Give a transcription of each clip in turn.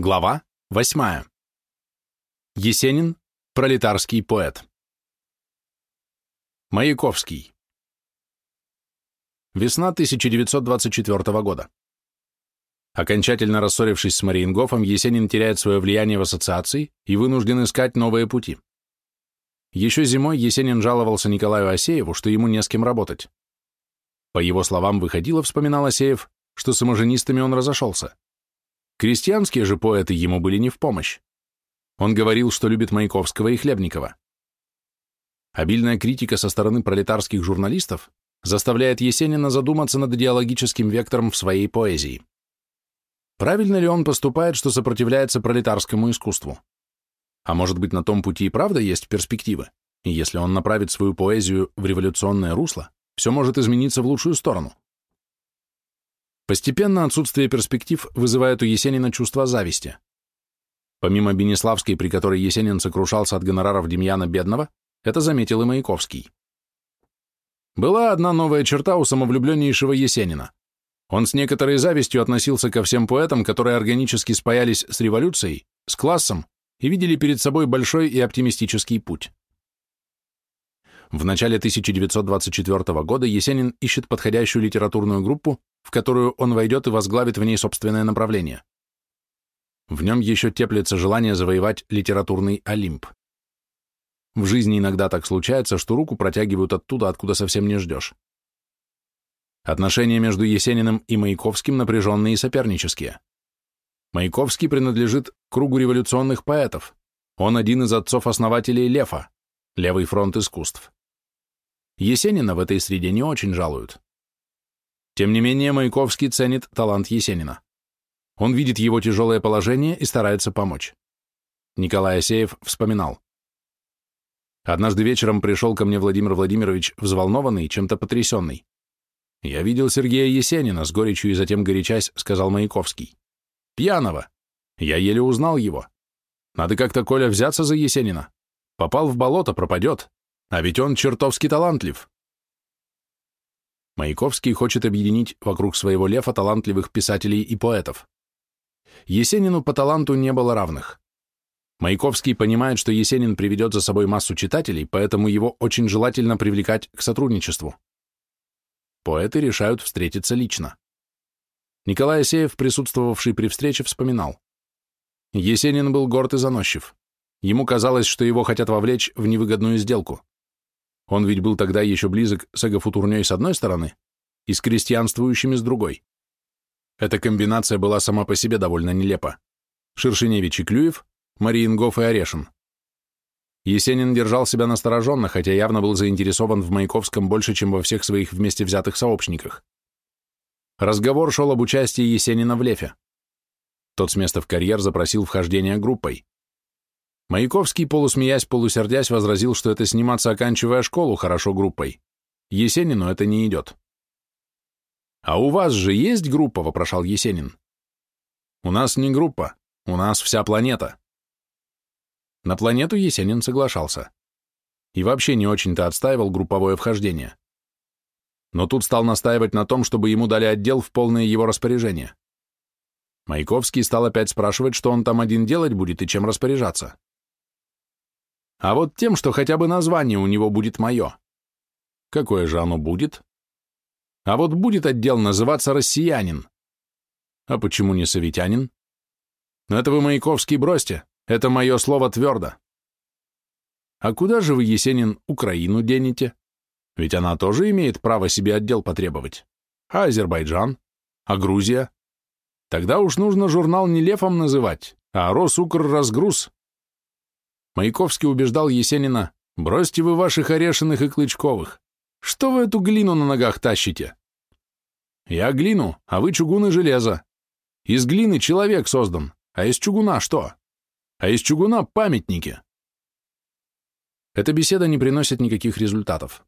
Глава 8. Есенин, пролетарский поэт. Маяковский. Весна 1924 года. Окончательно рассорившись с Мариенгофом, Есенин теряет свое влияние в ассоциации и вынужден искать новые пути. Еще зимой Есенин жаловался Николаю Асееву, что ему не с кем работать. По его словам, выходило, вспоминал Асеев, что с имажинистами он разошелся. Крестьянские же поэты ему были не в помощь. Он говорил, что любит Маяковского и Хлебникова. Обильная критика со стороны пролетарских журналистов заставляет Есенина задуматься над идеологическим вектором в своей поэзии. Правильно ли он поступает, что сопротивляется пролетарскому искусству? А может быть, на том пути и правда есть перспективы? И если он направит свою поэзию в революционное русло, все может измениться в лучшую сторону. Постепенно отсутствие перспектив вызывает у Есенина чувство зависти. Помимо Бенеславской, при которой Есенин сокрушался от гонораров Демьяна Бедного, это заметил и Маяковский. Была одна новая черта у самовлюбленнейшего Есенина. Он с некоторой завистью относился ко всем поэтам, которые органически спаялись с революцией, с классом и видели перед собой большой и оптимистический путь. В начале 1924 года Есенин ищет подходящую литературную группу, в которую он войдет и возглавит в ней собственное направление. В нем еще теплится желание завоевать литературный Олимп. В жизни иногда так случается, что руку протягивают оттуда, откуда совсем не ждешь. Отношения между Есениным и Маяковским напряженные и сопернические. Маяковский принадлежит кругу революционных поэтов. Он один из отцов-основателей Лефа, Левый фронт искусств. Есенина в этой среде не очень жалуют. Тем не менее, Маяковский ценит талант Есенина. Он видит его тяжелое положение и старается помочь. Николай Асеев вспоминал. Однажды вечером пришел ко мне Владимир Владимирович взволнованный чем-то потрясенный. «Я видел Сергея Есенина», — с горечью и затем горячась, сказал Маяковский. «Пьяного. Я еле узнал его. Надо как-то, Коля, взяться за Есенина. Попал в болото, пропадет. А ведь он чертовски талантлив. Маяковский хочет объединить вокруг своего лефа талантливых писателей и поэтов. Есенину по таланту не было равных. Маяковский понимает, что Есенин приведет за собой массу читателей, поэтому его очень желательно привлекать к сотрудничеству. Поэты решают встретиться лично. Николай Асеев, присутствовавший при встрече, вспоминал. Есенин был горд и заносчив. Ему казалось, что его хотят вовлечь в невыгодную сделку. Он ведь был тогда еще близок с эго с одной стороны и с крестьянствующими с другой. Эта комбинация была сама по себе довольно нелепа. Шершеневич и Клюев, Мариенгоф и Орешин. Есенин держал себя настороженно, хотя явно был заинтересован в Маяковском больше, чем во всех своих вместе взятых сообщниках. Разговор шел об участии Есенина в Лефе. Тот с места в карьер запросил вхождение группой. Маяковский, полусмеясь, полусердясь, возразил, что это сниматься, оканчивая школу, хорошо группой. Есенину это не идет. «А у вас же есть группа?» — вопрошал Есенин. «У нас не группа, у нас вся планета». На планету Есенин соглашался. И вообще не очень-то отстаивал групповое вхождение. Но тут стал настаивать на том, чтобы ему дали отдел в полное его распоряжение. Маяковский стал опять спрашивать, что он там один делать будет и чем распоряжаться а вот тем, что хотя бы название у него будет мое. Какое же оно будет? А вот будет отдел называться «Россиянин». А почему не «Советянин»? Это вы, Маяковский, бросьте, это мое слово твердо. А куда же вы, Есенин, Украину денете? Ведь она тоже имеет право себе отдел потребовать. А Азербайджан? А Грузия? Тогда уж нужно журнал не Лефом называть, а Росукр-разгруз. Маяковский убеждал Есенина, «Бросьте вы ваших Орешиных и Клычковых. Что вы эту глину на ногах тащите?» «Я глину, а вы чугун и железо. Из глины человек создан, а из чугуна что? А из чугуна памятники». Эта беседа не приносит никаких результатов.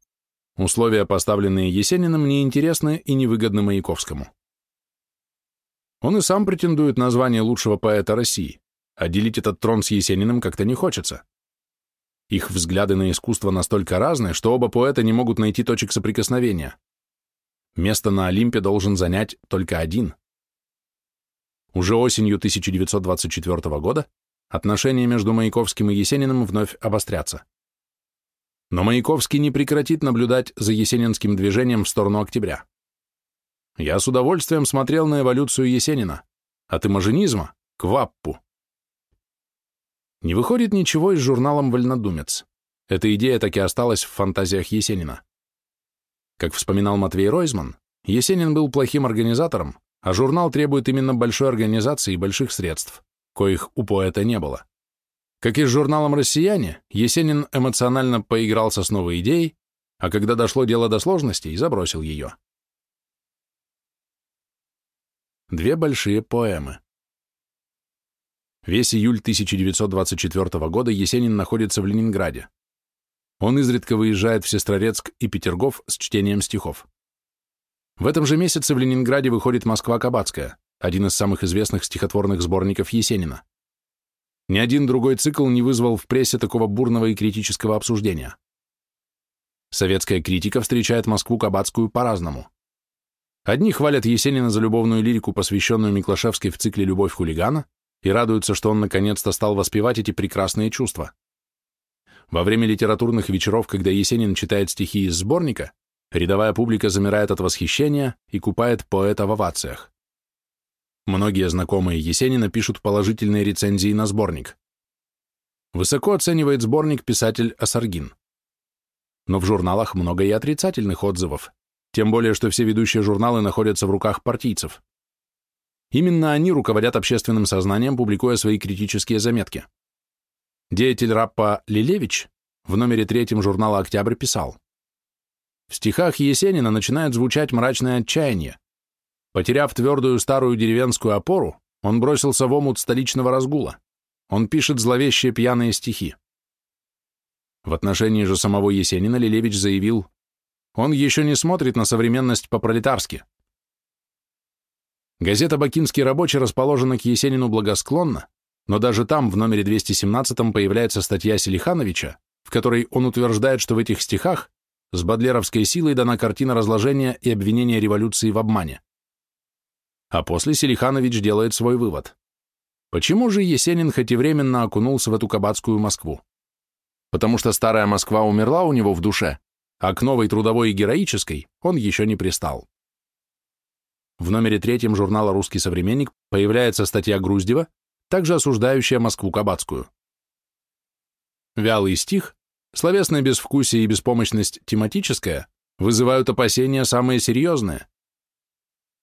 Условия, поставленные Есениным, неинтересны и невыгодны Маяковскому. Он и сам претендует на звание лучшего поэта России а делить этот трон с Есениным как-то не хочется. Их взгляды на искусство настолько разные, что оба поэта не могут найти точек соприкосновения. Место на Олимпе должен занять только один. Уже осенью 1924 года отношения между Маяковским и Есениным вновь обострятся. Но Маяковский не прекратит наблюдать за есенинским движением в сторону октября. Я с удовольствием смотрел на эволюцию Есенина, от имажинизма к ваппу. Не выходит ничего из журналом «Вольнодумец». Эта идея так и осталась в фантазиях Есенина. Как вспоминал Матвей Ройзман, Есенин был плохим организатором, а журнал требует именно большой организации и больших средств, коих у поэта не было. Как и с журналом «Россияне», Есенин эмоционально поигрался с новой идеей, а когда дошло дело до сложностей, забросил ее. Две большие поэмы. Весь июль 1924 года Есенин находится в Ленинграде. Он изредка выезжает в Сестрорецк и Петергоф с чтением стихов. В этом же месяце в Ленинграде выходит «Москва-Кабацкая», один из самых известных стихотворных сборников Есенина. Ни один другой цикл не вызвал в прессе такого бурного и критического обсуждения. Советская критика встречает Москву-Кабацкую по-разному. Одни хвалят Есенина за любовную лирику, посвященную Миклашевской в цикле «Любовь хулигана», и радуются, что он наконец-то стал воспевать эти прекрасные чувства. Во время литературных вечеров, когда Есенин читает стихи из сборника, Рядовая публика замирает от восхищения и купает поэта в овациях. Многие знакомые Есенина пишут положительные рецензии на сборник. Высоко оценивает сборник писатель Асаргин. Но в журналах много и отрицательных отзывов, тем более, что все ведущие журналы находятся в руках партийцев. Именно они руководят общественным сознанием, публикуя свои критические заметки. Деятель раппа Лилевич в номере третьем журнала «Октябрь» писал в стихах Есенина начинает звучать мрачное отчаяние. Потеряв твердую старую деревенскую опору, он бросился в омут столичного разгула. Он пишет зловещие пьяные стихи. В отношении же самого Есенина Лилевич заявил, он еще не смотрит на современность по-пролетарски. Газета «Бакинский рабочий» расположена к Есенину благосклонно, но даже там, в номере 217 появляется статья Селихановича, в которой он утверждает, что в этих стихах с бодлеровской силой дана картина разложения и обвинения революции в обмане. А после Селиханович делает свой вывод. Почему же Есенин хоть и временно окунулся в эту кабацкую Москву? Потому что старая Москва умерла у него в душе, а к новой трудовой и героической он еще не пристал. В номере третьем журнала «Русский современник» появляется статья Груздева, также осуждающая Москву кабацкую. Вялый стих, Словесное безвкусие и беспомощность тематическая вызывают опасения самые серьезные.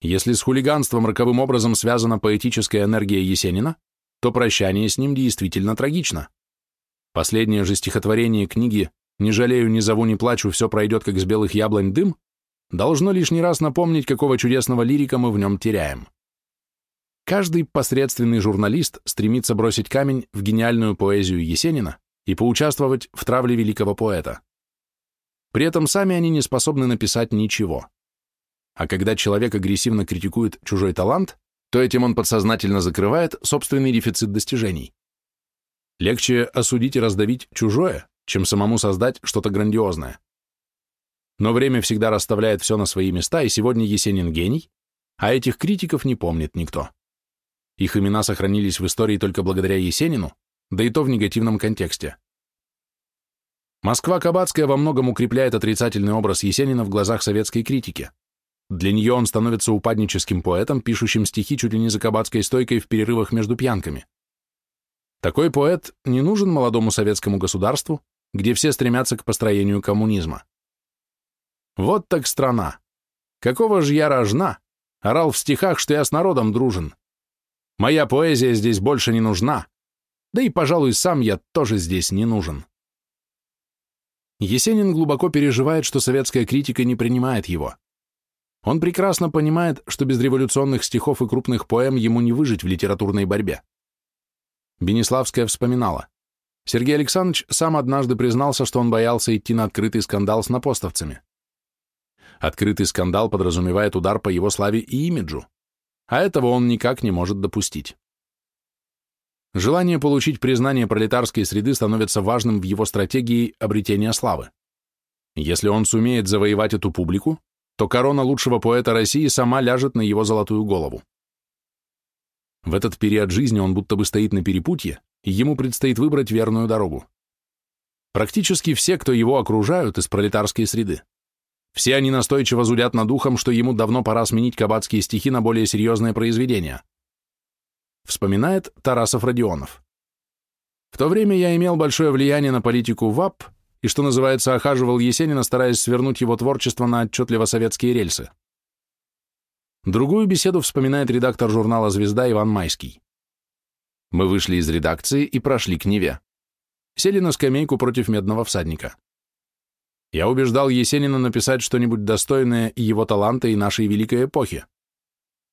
Если с хулиганством роковым образом связана поэтическая энергия Есенина, то прощание с ним действительно трагично. Последнее же стихотворение книги «Не жалею, не зову, не плачу, все пройдет, как с белых яблонь дым» должно лишний раз напомнить, какого чудесного лирика мы в нем теряем. Каждый посредственный журналист стремится бросить камень в гениальную поэзию Есенина, и поучаствовать в травле великого поэта. При этом сами они не способны написать ничего. А когда человек агрессивно критикует чужой талант, то этим он подсознательно закрывает собственный дефицит достижений. Легче осудить и раздавить чужое, чем самому создать что-то грандиозное. Но время всегда расставляет все на свои места, и сегодня Есенин гений, а этих критиков не помнит никто. Их имена сохранились в истории только благодаря Есенину, да и то в негативном контексте. Москва-Кабацкая во многом укрепляет отрицательный образ Есенина в глазах советской критики. Для нее он становится упадническим поэтом, пишущим стихи чуть ли не за кабацкой стойкой в перерывах между пьянками. Такой поэт не нужен молодому советскому государству, где все стремятся к построению коммунизма. Вот так страна. Какого же я рожна? Орал в стихах, что я с народом дружен. Моя поэзия здесь больше не нужна. Да и, пожалуй, сам я тоже здесь не нужен. Есенин глубоко переживает, что советская критика не принимает его. Он прекрасно понимает, что без революционных стихов и крупных поэм ему не выжить в литературной борьбе. Бениславская вспоминала. Сергей Александрович сам однажды признался, что он боялся идти на открытый скандал с напостовцами. Открытый скандал подразумевает удар по его славе и имиджу, а этого он никак не может допустить. Желание получить признание пролетарской среды становится важным в его стратегии обретения славы. Если он сумеет завоевать эту публику, то корона лучшего поэта России сама ляжет на его золотую голову. В этот период жизни он будто бы стоит на перепутье, и ему предстоит выбрать верную дорогу. Практически все, кто его окружают, из пролетарской среды. Все они настойчиво зудят над духом, что ему давно пора сменить кабацкие стихи на более серьезные произведения. Вспоминает Тарасов Родионов. В то время я имел большое влияние на политику ВАП и, что называется, охаживал Есенина, стараясь свернуть его творчество на отчетливо советские рельсы. Другую беседу вспоминает редактор журнала «Звезда» Иван Майский. Мы вышли из редакции и прошли к Неве. Сели на скамейку против медного всадника. Я убеждал Есенина написать что-нибудь достойное его таланта, и нашей великой эпохи.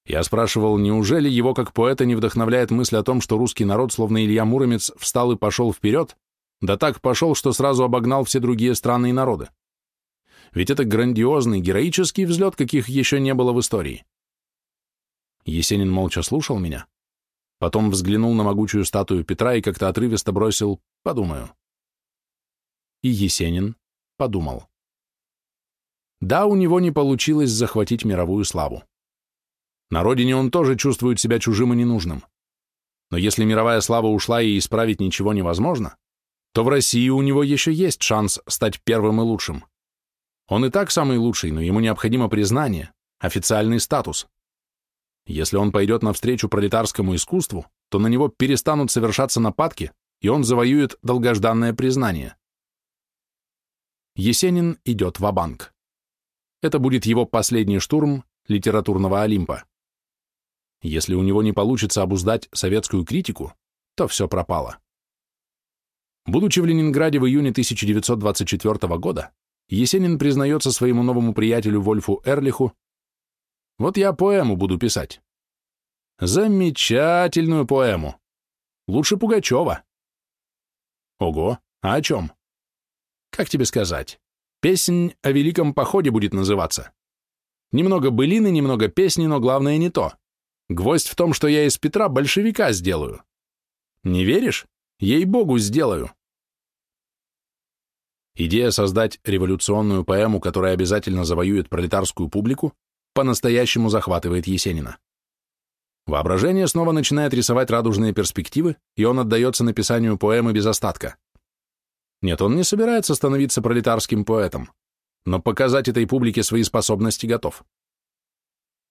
Я спрашивал, неужели его как поэта не вдохновляет мысль о том, что русский народ, словно Илья Муромец, встал и пошел вперед, да так пошел, что сразу обогнал все другие страны и народы. Ведь это грандиозный, героический взлет, каких еще не было в истории. Есенин молча слушал меня, потом взглянул на могучую статую Петра и как-то отрывисто бросил «подумаю». И Есенин подумал. Да, у него не получилось захватить мировую славу. На родине он тоже чувствует себя чужим и ненужным. Но если мировая слава ушла и исправить ничего невозможно, то в России у него еще есть шанс стать первым и лучшим. Он и так самый лучший, но ему необходимо признание, официальный статус. Если он пойдет навстречу пролетарскому искусству, то на него перестанут совершаться нападки, и он завоюет долгожданное признание. Есенин идет в банк Это будет его последний штурм литературного Олимпа. Если у него не получится обуздать советскую критику, то все пропало. Будучи в Ленинграде в июне 1924 года, Есенин признается своему новому приятелю Вольфу Эрлиху, вот я поэму буду писать. Замечательную поэму. Лучше Пугачева. Ого, а о чем? Как тебе сказать? Песнь о великом походе будет называться. Немного былины, немного песни, но главное не то. Гвоздь в том, что я из Петра большевика сделаю. Не веришь? Ей-богу, сделаю. Идея создать революционную поэму, которая обязательно завоюет пролетарскую публику, по-настоящему захватывает Есенина. Воображение снова начинает рисовать радужные перспективы, и он отдается написанию поэмы без остатка. Нет, он не собирается становиться пролетарским поэтом, но показать этой публике свои способности готов.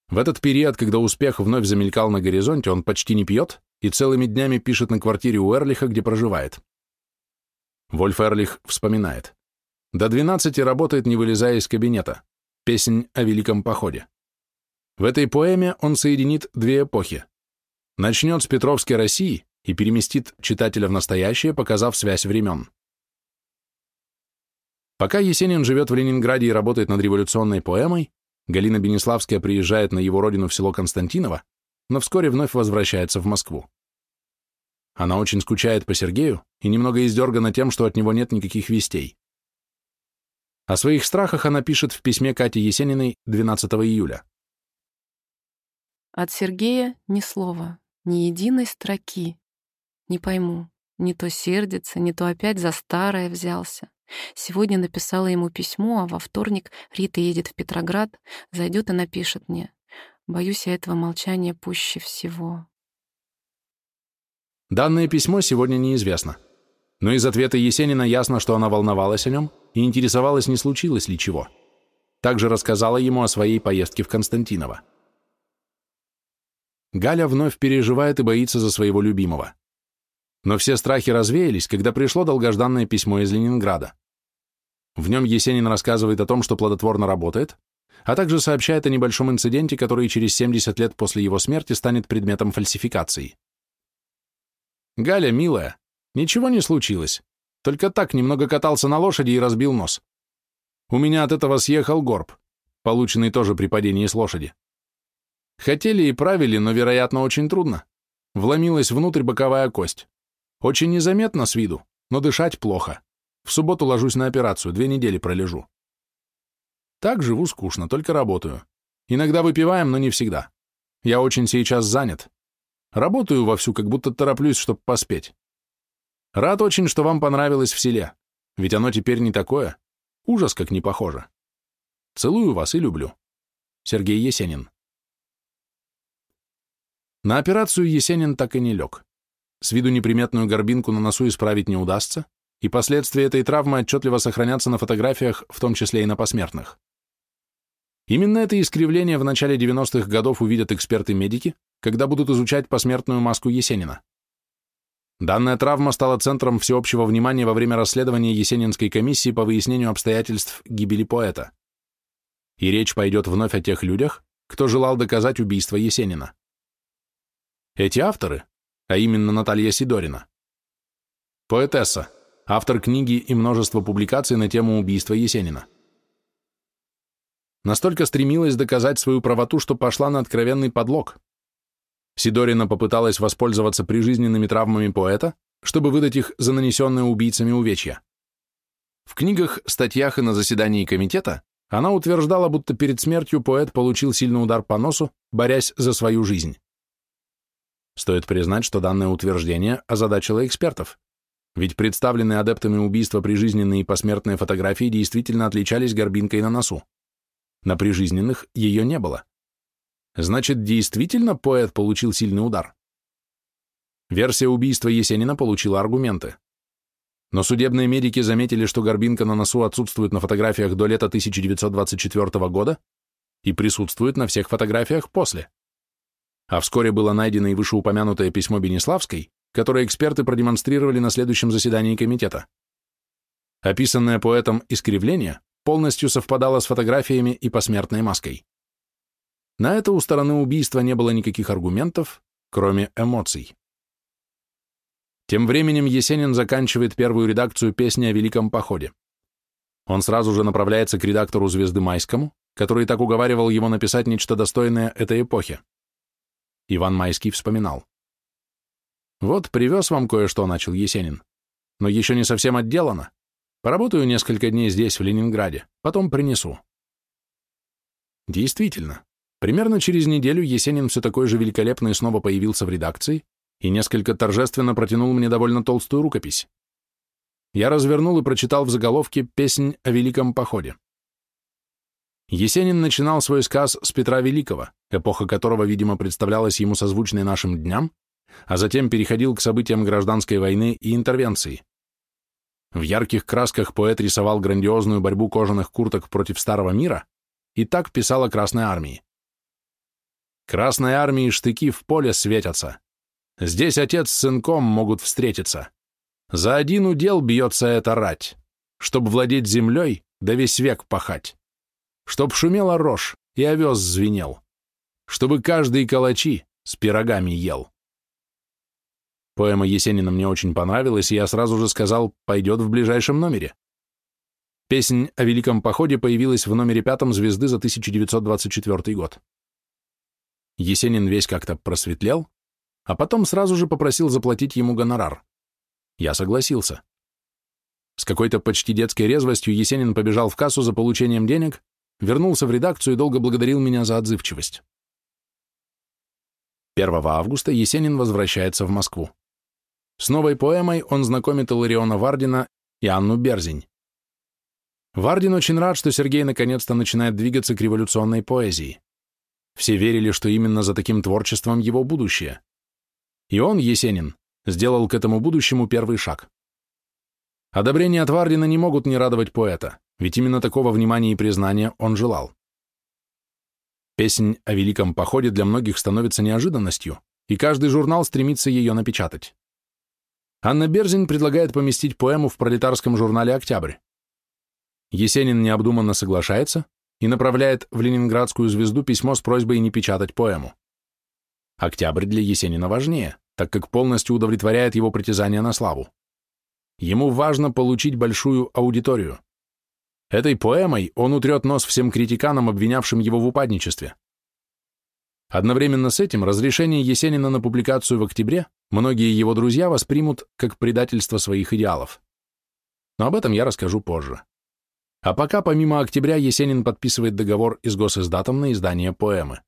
В этот период, когда успех вновь замелькал на горизонте, он почти не пьет и целыми днями пишет на квартире у Эрлиха, где проживает. Вольф Эрлих вспоминает. До 12 работает, не вылезая из кабинета. Песнь о Великом походе. В этой поэме он соединит две эпохи. Начнет с Петровской России и переместит читателя в настоящее, показав связь времен. Пока Есенин живет в Ленинграде и работает над революционной поэмой, Галина Бенеславская приезжает на его родину в село Константиново, но вскоре вновь возвращается в Москву. Она очень скучает по Сергею и немного издергана тем, что от него нет никаких вестей. О своих страхах она пишет в письме Кате Есениной 12 июля. От Сергея ни слова, ни единой строки. Не пойму, не то сердится, не то опять за старое взялся. Сегодня написала ему письмо, а во вторник Рита едет в Петроград, зайдет и напишет мне. Боюсь я этого молчания пуще всего. Данное письмо сегодня неизвестно. Но из ответа Есенина ясно, что она волновалась о нем и интересовалась, не случилось ли чего. Также рассказала ему о своей поездке в Константиново. Галя вновь переживает и боится за своего любимого. Но все страхи развеялись, когда пришло долгожданное письмо из Ленинграда. В нем Есенин рассказывает о том, что плодотворно работает, а также сообщает о небольшом инциденте, который через 70 лет после его смерти станет предметом фальсификации. «Галя, милая, ничего не случилось, только так немного катался на лошади и разбил нос. У меня от этого съехал горб, полученный тоже при падении с лошади. Хотели и правили, но, вероятно, очень трудно. Вломилась внутрь боковая кость. Очень незаметно с виду, но дышать плохо. В субботу ложусь на операцию, две недели пролежу. Так живу скучно, только работаю. Иногда выпиваем, но не всегда. Я очень сейчас занят. Работаю вовсю, как будто тороплюсь, чтобы поспеть. Рад очень, что вам понравилось в селе, ведь оно теперь не такое. Ужас, как не похоже. Целую вас и люблю. Сергей Есенин На операцию Есенин так и не лег. С виду неприметную горбинку на носу исправить не удастся, и последствия этой травмы отчетливо сохранятся на фотографиях, в том числе и на посмертных. Именно это искривление в начале 90-х годов увидят эксперты-медики, когда будут изучать посмертную маску Есенина. Данная травма стала центром всеобщего внимания во время расследования Есенинской комиссии по выяснению обстоятельств гибели поэта. И речь пойдет вновь о тех людях, кто желал доказать убийство Есенина. Эти авторы, а именно Наталья Сидорина, поэтесса, автор книги и множество публикаций на тему убийства Есенина. Настолько стремилась доказать свою правоту, что пошла на откровенный подлог. Сидорина попыталась воспользоваться прижизненными травмами поэта, чтобы выдать их за нанесенные убийцами увечья. В книгах, статьях и на заседании комитета она утверждала, будто перед смертью поэт получил сильный удар по носу, борясь за свою жизнь. Стоит признать, что данное утверждение озадачило экспертов, ведь представленные адептами убийства прижизненные и посмертные фотографии действительно отличались горбинкой на носу. На прижизненных ее не было. Значит, действительно поэт получил сильный удар? Версия убийства Есенина получила аргументы. Но судебные медики заметили, что горбинка на носу отсутствует на фотографиях до лета 1924 года и присутствует на всех фотографиях после. А вскоре было найдено и вышеупомянутое письмо Бенеславской, которое эксперты продемонстрировали на следующем заседании комитета. Описанное поэтом искривление полностью совпадало с фотографиями и посмертной маской. На это у стороны убийства не было никаких аргументов, кроме эмоций. Тем временем Есенин заканчивает первую редакцию песни о Великом Походе. Он сразу же направляется к редактору «Звезды Майскому», который так уговаривал его написать нечто достойное этой эпохи. Иван Майский вспоминал. «Вот привез вам кое-что», — начал Есенин. «Но еще не совсем отделано. Поработаю несколько дней здесь, в Ленинграде, потом принесу». Действительно, примерно через неделю Есенин все такой же великолепный снова появился в редакции и несколько торжественно протянул мне довольно толстую рукопись. Я развернул и прочитал в заголовке «Песнь о Великом походе». Есенин начинал свой сказ с Петра Великого, эпоха которого, видимо, представлялась ему созвучной нашим дням, а затем переходил к событиям гражданской войны и интервенции. В ярких красках поэт рисовал грандиозную борьбу кожаных курток против Старого мира и так писал о Красной армии. «Красной армии штыки в поле светятся. Здесь отец с сынком могут встретиться. За один удел бьется эта рать, чтоб владеть землей, да весь век пахать. Чтоб шумела рожь и овес звенел. Чтобы каждый калачи с пирогами ел. Поэма Есенина мне очень понравилась, и я сразу же сказал, пойдет в ближайшем номере. Песнь о Великом Походе появилась в номере пятом «Звезды» за 1924 год. Есенин весь как-то просветлел, а потом сразу же попросил заплатить ему гонорар. Я согласился. С какой-то почти детской резвостью Есенин побежал в кассу за получением денег, вернулся в редакцию и долго благодарил меня за отзывчивость. 1 августа Есенин возвращается в Москву. С новой поэмой он знакомит Илариона Вардина и Анну Берзень. Вардин очень рад, что Сергей наконец-то начинает двигаться к революционной поэзии. Все верили, что именно за таким творчеством его будущее. И он, Есенин, сделал к этому будущему первый шаг. Одобрения от Вардина не могут не радовать поэта, ведь именно такого внимания и признания он желал. Песнь о Великом Походе для многих становится неожиданностью, и каждый журнал стремится ее напечатать. Анна Берзин предлагает поместить поэму в пролетарском журнале «Октябрь». Есенин необдуманно соглашается и направляет в Ленинградскую звезду письмо с просьбой не печатать поэму. Октябрь для Есенина важнее, так как полностью удовлетворяет его притязания на славу. Ему важно получить большую аудиторию. Этой поэмой он утрет нос всем критиканам, обвинявшим его в упадничестве. Одновременно с этим разрешение Есенина на публикацию в октябре многие его друзья воспримут как предательство своих идеалов. Но об этом я расскажу позже. А пока помимо октября Есенин подписывает договор с госиздатом на издание поэмы.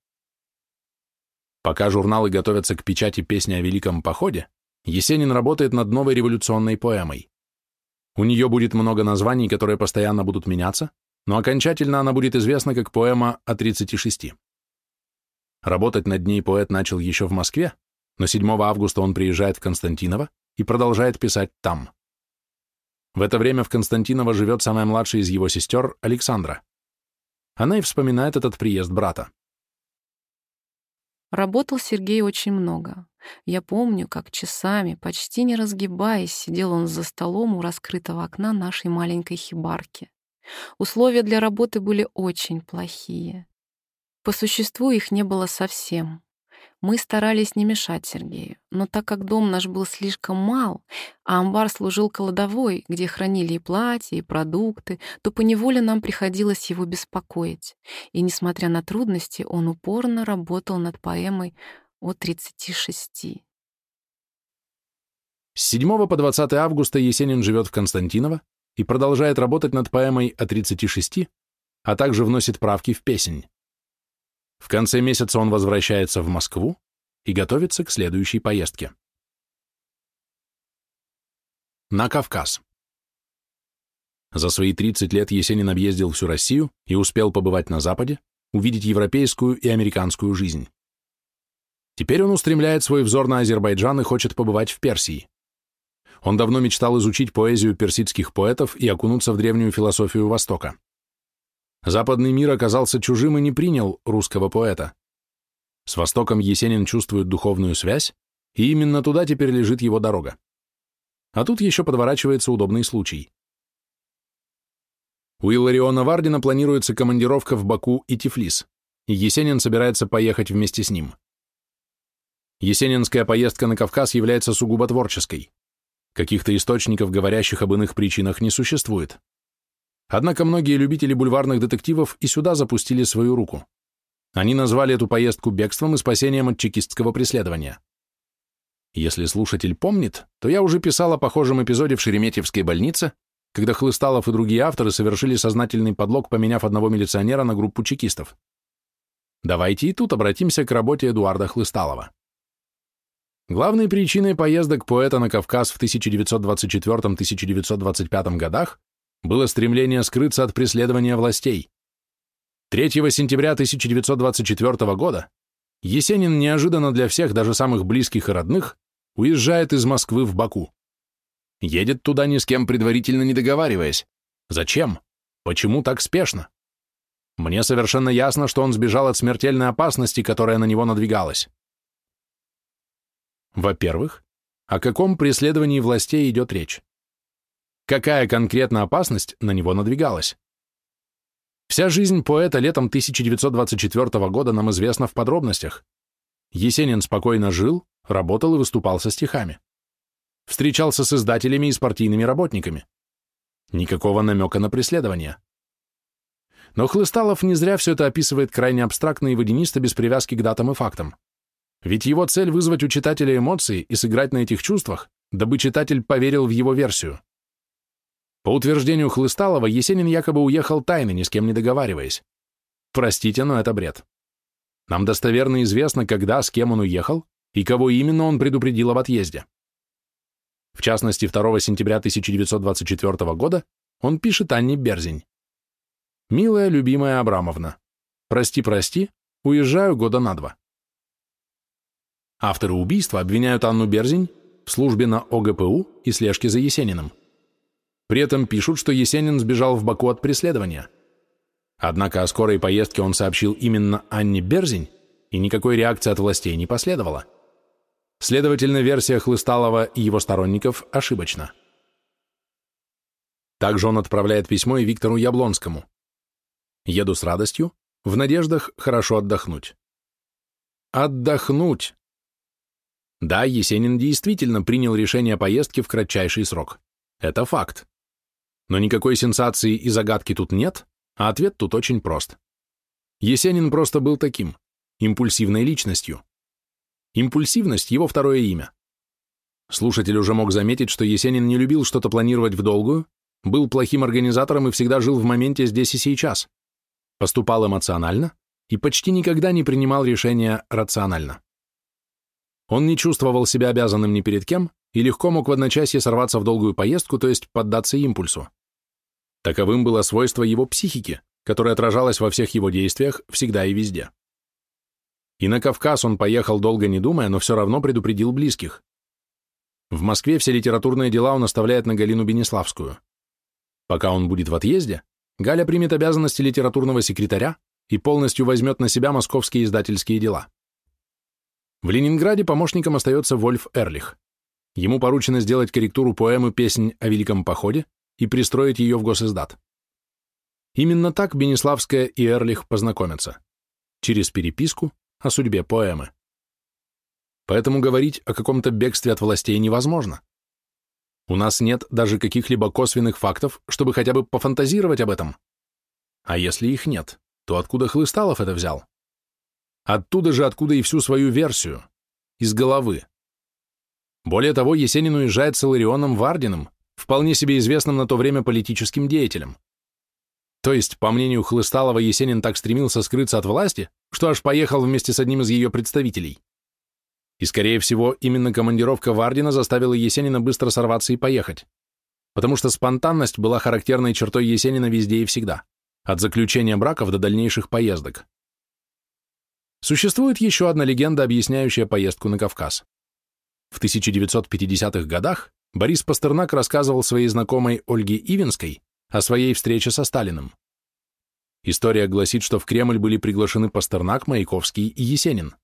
Пока журналы готовятся к печати песни о Великом Походе, Есенин работает над новой революционной поэмой. У нее будет много названий, которые постоянно будут меняться, но окончательно она будет известна как поэма о 36. Работать над ней поэт начал еще в Москве, но 7 августа он приезжает в Константиново и продолжает писать там. В это время в Константиново живет самая младшая из его сестер, Александра. Она и вспоминает этот приезд брата. Работал Сергей очень много. Я помню, как часами, почти не разгибаясь, сидел он за столом у раскрытого окна нашей маленькой хибарки. Условия для работы были очень плохие. По существу их не было совсем. Мы старались не мешать Сергею, но так как дом наш был слишком мал, а амбар служил кладовой, где хранили и платья, и продукты, то поневоле нам приходилось его беспокоить. И, несмотря на трудности, он упорно работал над поэмой о 36. С 7 по 20 августа Есенин живет в Константиново и продолжает работать над поэмой о 36, а также вносит правки в песень. В конце месяца он возвращается в Москву и готовится к следующей поездке. На Кавказ. За свои 30 лет Есенин объездил всю Россию и успел побывать на Западе, увидеть европейскую и американскую жизнь. Теперь он устремляет свой взор на Азербайджан и хочет побывать в Персии. Он давно мечтал изучить поэзию персидских поэтов и окунуться в древнюю философию Востока. Западный мир оказался чужим и не принял русского поэта. С Востоком Есенин чувствует духовную связь, и именно туда теперь лежит его дорога. А тут еще подворачивается удобный случай. У Иллариона Вардина планируется командировка в Баку и Тифлис, и Есенин собирается поехать вместе с ним. Есенинская поездка на Кавказ является сугубо творческой. Каких-то источников, говорящих об иных причинах, не существует. Однако многие любители бульварных детективов и сюда запустили свою руку. Они назвали эту поездку бегством и спасением от чекистского преследования. Если слушатель помнит, то я уже писал о похожем эпизоде в Шереметьевской больнице, когда Хлысталов и другие авторы совершили сознательный подлог, поменяв одного милиционера на группу чекистов. Давайте и тут обратимся к работе Эдуарда Хлысталова. Главной причиной поездок поэта на Кавказ в 1924-1925 годах было стремление скрыться от преследования властей. 3 сентября 1924 года Есенин неожиданно для всех, даже самых близких и родных, уезжает из Москвы в Баку. Едет туда ни с кем предварительно не договариваясь. Зачем? Почему так спешно? Мне совершенно ясно, что он сбежал от смертельной опасности, которая на него надвигалась. Во-первых, о каком преследовании властей идет речь? Какая конкретно опасность на него надвигалась. Вся жизнь поэта летом 1924 года нам известна в подробностях. Есенин спокойно жил, работал и выступал со стихами. Встречался с издателями и с партийными работниками. Никакого намека на преследование. Но Хлысталов не зря все это описывает крайне абстрактно и водянисто без привязки к датам и фактам. Ведь его цель вызвать у читателя эмоции и сыграть на этих чувствах, дабы читатель поверил в его версию. По утверждению Хлысталова, Есенин якобы уехал тайно, ни с кем не договариваясь. Простите, но это бред. Нам достоверно известно, когда, с кем он уехал и кого именно он предупредил об отъезде. В частности, 2 сентября 1924 года он пишет Анне Берзень. «Милая, любимая Абрамовна, прости, прости, уезжаю года на два». Авторы убийства обвиняют Анну Берзень в службе на ОГПУ и слежке за Есениным. При этом пишут, что Есенин сбежал в Баку от преследования. Однако о скорой поездке он сообщил именно Анне Берзень, и никакой реакции от властей не последовало. Следовательно, версия Хлысталова и его сторонников ошибочна. Также он отправляет письмо и Виктору Яблонскому. «Еду с радостью, в надеждах хорошо отдохнуть». Отдохнуть! Да, Есенин действительно принял решение о поездке в кратчайший срок. Это факт. Но никакой сенсации и загадки тут нет, а ответ тут очень прост. Есенин просто был таким, импульсивной личностью. Импульсивность – его второе имя. Слушатель уже мог заметить, что Есенин не любил что-то планировать в долгую, был плохим организатором и всегда жил в моменте здесь и сейчас. Поступал эмоционально и почти никогда не принимал решения рационально. Он не чувствовал себя обязанным ни перед кем и легко мог в одночасье сорваться в долгую поездку, то есть поддаться импульсу. Таковым было свойство его психики, которое отражалось во всех его действиях всегда и везде. И на Кавказ он поехал долго не думая, но все равно предупредил близких. В Москве все литературные дела он оставляет на Галину Бенеславскую. Пока он будет в отъезде, Галя примет обязанности литературного секретаря и полностью возьмет на себя московские издательские дела. В Ленинграде помощником остается Вольф Эрлих. Ему поручено сделать корректуру поэмы «Песнь о Великом походе» и пристроить ее в госиздат. Именно так Бенеславская и Эрлих познакомятся. Через переписку о судьбе поэмы. Поэтому говорить о каком-то бегстве от властей невозможно. У нас нет даже каких-либо косвенных фактов, чтобы хотя бы пофантазировать об этом. А если их нет, то откуда Хлысталов это взял? Оттуда же, откуда и всю свою версию. Из головы. Более того, Есенин уезжает с Иларионом Вардиным, вполне себе известным на то время политическим деятелем. То есть, по мнению Хлысталова, Есенин так стремился скрыться от власти, что аж поехал вместе с одним из ее представителей. И, скорее всего, именно командировка Вардина заставила Есенина быстро сорваться и поехать. Потому что спонтанность была характерной чертой Есенина везде и всегда, от заключения браков до дальнейших поездок. Существует еще одна легенда, объясняющая поездку на Кавказ. В 1950-х годах Борис Пастернак рассказывал своей знакомой Ольге Ивинской о своей встрече со Сталиным. История гласит, что в Кремль были приглашены Пастернак, Маяковский и Есенин.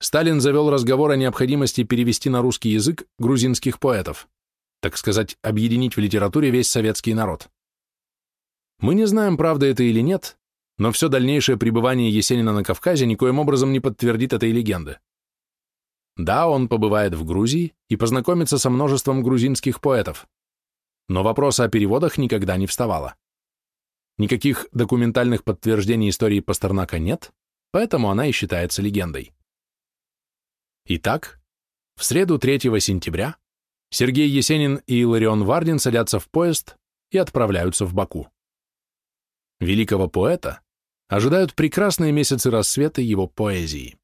Сталин завел разговор о необходимости перевести на русский язык грузинских поэтов, так сказать, объединить в литературе весь советский народ. Мы не знаем, правда это или нет, но все дальнейшее пребывание Есенина на Кавказе никоим образом не подтвердит этой легенды. Да, он побывает в Грузии и познакомится со множеством грузинских поэтов, но вопроса о переводах никогда не вставало. Никаких документальных подтверждений истории Пастернака нет, поэтому она и считается легендой. Итак, в среду 3 сентября Сергей Есенин и Иларион Вардин садятся в поезд и отправляются в Баку. Великого поэта ожидают прекрасные месяцы рассвета его поэзии.